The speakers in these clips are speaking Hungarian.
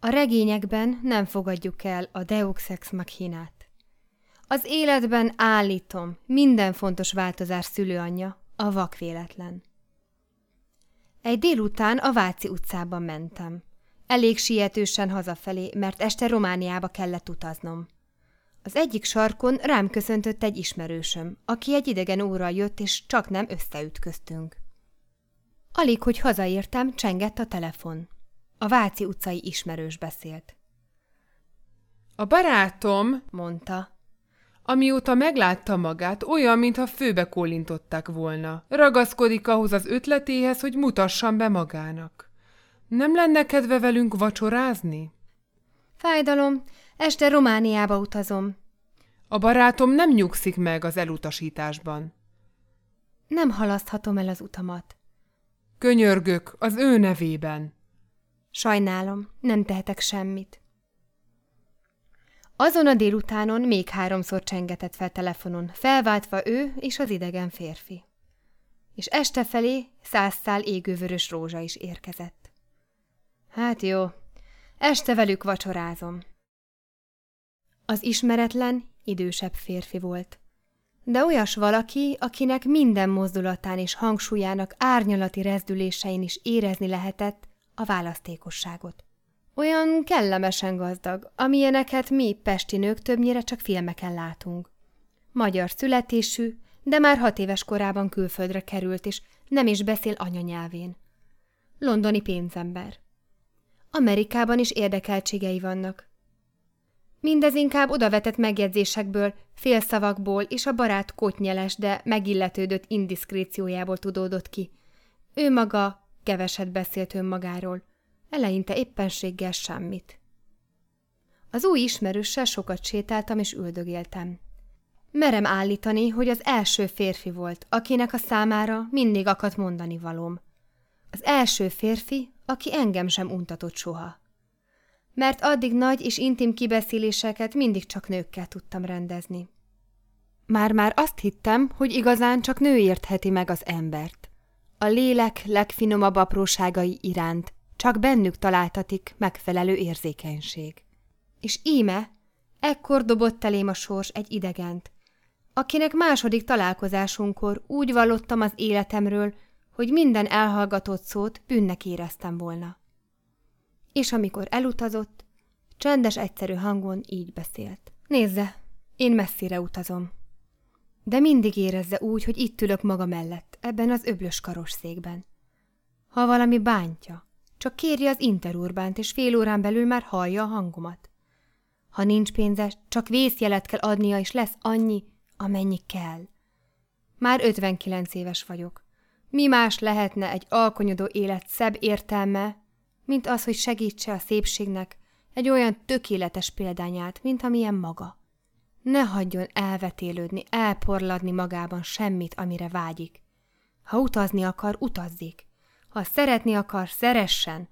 A regényekben nem fogadjuk el a Deux Ex Machinát. Az életben állítom, minden fontos változás szülőanyja, a vakvéletlen. Egy délután a Váci utcában mentem. Elég sietősen hazafelé, mert este Romániába kellett utaznom. Az egyik sarkon rám köszöntött egy ismerősöm, aki egy idegen óra jött, és csak nem összeütköztünk. Alig, hogy hazaértem, csengett a telefon. A Váci utcai ismerős beszélt. A barátom, Mondta. amióta meglátta magát, olyan, mintha főbe kólintották volna. Ragaszkodik ahhoz az ötletéhez, hogy mutassam be magának. Nem lenne kedve velünk vacsorázni? Fájdalom, este Romániába utazom. A barátom nem nyugszik meg az elutasításban. Nem halaszthatom el az utamat. Könyörgök az ő nevében. Sajnálom, nem tehetek semmit. Azon a délutánon még háromszor csengetett fel telefonon, felváltva ő és az idegen férfi. És este felé száz szál égővörös rózsa is érkezett. Hát jó, este velük vacsorázom. Az ismeretlen, idősebb férfi volt. De olyas valaki, akinek minden mozdulatán és hangsúlyának árnyalati rezdülésein is érezni lehetett a választékosságot. Olyan kellemesen gazdag, amilyeneket mi, pesti nők többnyire csak filmeken látunk. Magyar születésű, de már hat éves korában külföldre került, és nem is beszél anyanyelvén. Londoni pénzember. Amerikában is érdekeltségei vannak. Mindez inkább odavetett megjegyzésekből, félszavakból és a barát kotnyeles, de megilletődött indiszkréciójából tudódott ki. Ő maga keveset beszélt önmagáról, eleinte éppenséggel semmit. Az új ismerőssel sokat sétáltam és üldögéltem. Merem állítani, hogy az első férfi volt, akinek a számára mindig akadt mondani valóm. Az első férfi, aki engem sem untatott soha. Mert addig nagy és intim kibeszéléseket mindig csak nőkkel tudtam rendezni. Már-már azt hittem, hogy igazán csak nő értheti meg az embert. A lélek legfinomabb apróságai iránt csak bennük találtatik megfelelő érzékenység. És íme, ekkor dobott elém a sors egy idegent, akinek második találkozásunkkor úgy vallottam az életemről, hogy minden elhallgatott szót bűnnek éreztem volna. És amikor elutazott, csendes, egyszerű hangon így beszélt. Nézze, én messzire utazom. De mindig érezze úgy, hogy itt ülök maga mellett, ebben az öblös karosszékben. Ha valami bántja, csak kérje az interurbánt, és fél órán belül már hallja a hangomat. Ha nincs pénze, csak vészjelet kell adnia, és lesz annyi, amennyi kell. Már 59 éves vagyok. Mi más lehetne egy alkonyodó élet szebb értelme, mint az, hogy segítse a szépségnek egy olyan tökéletes példányát, mint amilyen maga. Ne hagyjon elvetélődni, elporladni magában semmit, amire vágyik. Ha utazni akar, utazzék. Ha szeretni akar, szeressen.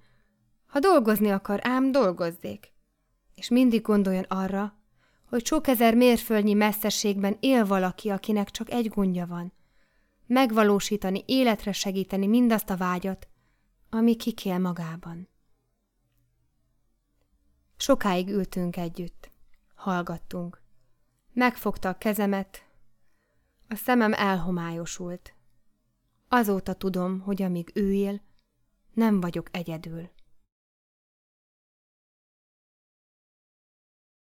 Ha dolgozni akar, ám dolgozzék. És mindig gondoljon arra, hogy sok ezer mérföldnyi messzességben él valaki, akinek csak egy gondja van. Megvalósítani, életre segíteni mindazt a vágyat, ami kikél magában. Sokáig ültünk együtt. Hallgattunk. Megfogta a kezemet. A szemem elhomályosult. Azóta tudom, hogy amíg ő él, nem vagyok egyedül.